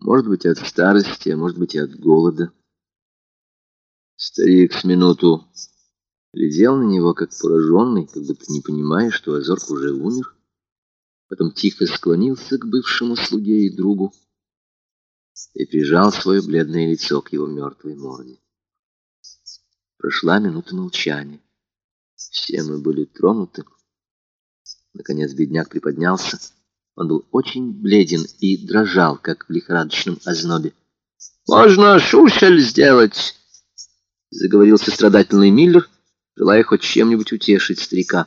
Может быть, от старости, а может быть, и от голода. Старик с минуту глядел на него, как пораженный, как будто не понимая, что Азорк уже умер. Потом тихо склонился к бывшему слуге и другу и прижал свое бледное лицо к его мертвой морде. Прошла минута молчания. Все мы были тронуты. Наконец бедняк приподнялся. Он был очень бледен и дрожал, как в лихорадочном ознобе. «Можно шушель сделать!» — заговорил сострадательный Миллер, желая хоть чем-нибудь утешить старика.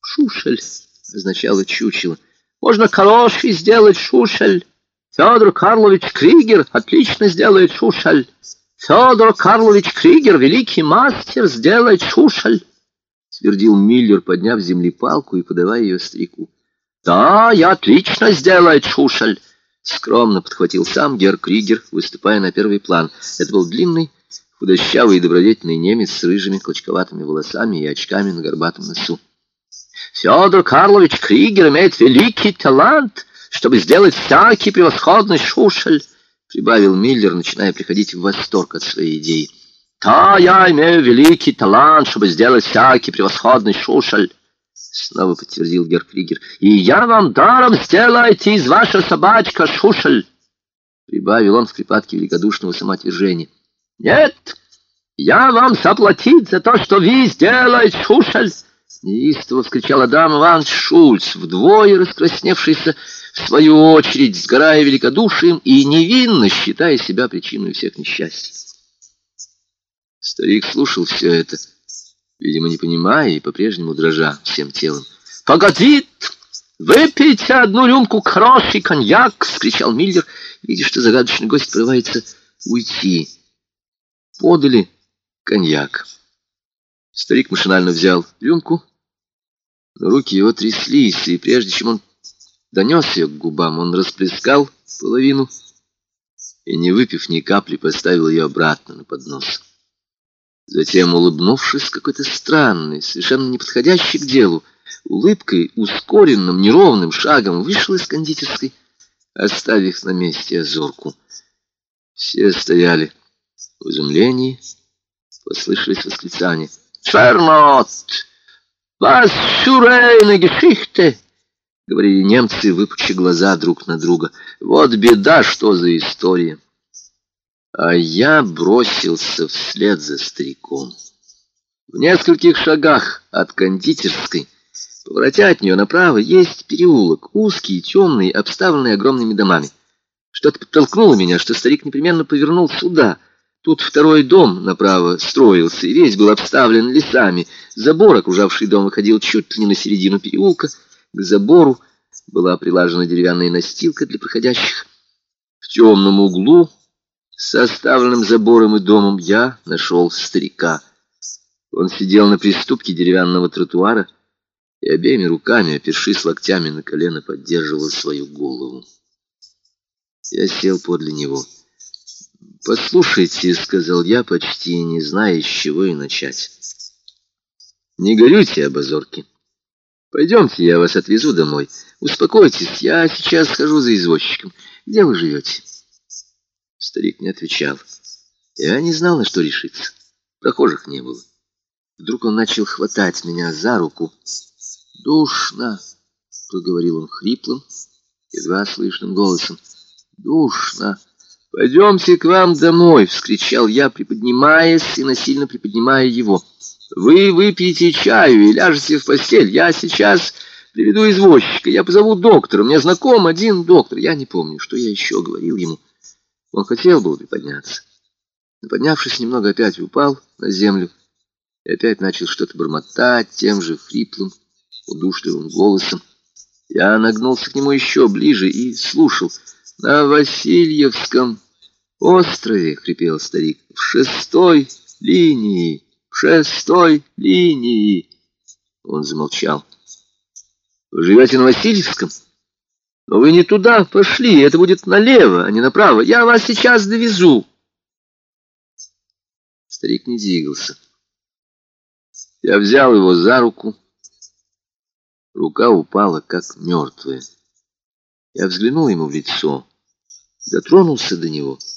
«Шушель» означало чучело. «Можно хороший сделать шушель. Федор Карлович Кригер отлично сделает шушель. Федор Карлович Кригер, великий мастер, сделает шушель!» — твердил Миллер, подняв земли палку и подавая ее старику. «Да, я отлично сделает шушель!» Скромно подхватил сам Гер Кригер, выступая на первый план. Это был длинный, худощавый и добродетельный немец с рыжими клочковатыми волосами и очками на горбатом носу. «Федор Карлович Кригер имеет великий талант, чтобы сделать всякий превосходный шушель», прибавил Миллер, начиная приходить в восторг от своей идеи. «Да, я имею великий талант, чтобы сделать всякий превосходный шушель». Снова подтвердил Геркригер. «И я вам даром сделайте из вашей собачка шушель!» Прибавил он в припадке великодушного самоотвержения. «Нет, я вам заплатить за то, что вы сделаете шушель!» Неистово вскричал Адам Иванович Шульц, вдвое раскрасневшийся, в свою очередь, сгорая великодушием и невинно считая себя причиной всех несчастий. Старик слушал все это, видимо, не понимая и по-прежнему дрожа всем телом. «Погодит! Выпейте одну рюмку хороший коньяк!» — скричал Миллер, видя, что загадочный гость прорывается уйти. Подали коньяк. Старик машинально взял рюмку, но руки его тряслись, и прежде чем он донес ее к губам, он расплескал половину и, не выпив ни капли, поставил ее обратно на поднос. Затем, улыбнувшись какой-то странной, совершенно неподходящей к делу, улыбкой, ускоренным, неровным шагом вышел из кондитерской, оставив на месте озорку. Все стояли в изумлении, послышались восклицания. «Шернот! Für eine Geschichte!» — говорили немцы, выпучи глаза друг на друга. «Вот беда, что за история!» А я бросился вслед за стариком. В нескольких шагах от кондитерской, поворотя от нее направо, есть переулок, узкий, темный, обставленный огромными домами. Что-то подтолкнуло меня, что старик непременно повернул сюда. Тут второй дом направо строился, и весь был обставлен лесами. Забор, окружавший дом, выходил чуть ли не на середину переулка. К забору была прилажена деревянная настилка для проходящих. В темном углу с оставленным забором и домом я нашел старика. Он сидел на приступке деревянного тротуара и обеими руками, опершись локтями на колено, поддерживал свою голову. Я сел подле него. «Послушайте», — сказал я, почти не зная, с чего и начать. «Не горюйте об озорке. Пойдемте, я вас отвезу домой. Успокойтесь, я сейчас схожу за извозчиком. Где вы живете?» Старик не отвечал. Я не знал, на что решиться. Прохожих не было. Вдруг он начал хватать меня за руку. «Душно!» — проговорил он хриплым, едва слышным голосом. «Душно! Пойдемте к вам домой!» — вскричал я, приподнимаясь и насильно приподнимая его. «Вы выпьете чаю и ляжете в постель. Я сейчас приведу извозчика. Я позову доктора. Мне знаком один доктор. Я не помню, что я еще говорил ему». Он хотел было приподняться, но, поднявшись немного, опять упал на землю и опять начал что-то бормотать тем же хриплым, удушливым голосом. Я нагнулся к нему еще ближе и слушал. «На Васильевском острове», — хрипел старик, — «в шестой линии, в шестой линии». Он замолчал. «Вы живете на Васильевском?» Но вы не туда пошли, это будет налево, а не направо. Я вас сейчас довезу. Старик не двигался. Я взял его за руку. Рука упала, как мертвая. Я взглянул ему в лицо. дотронулся до него —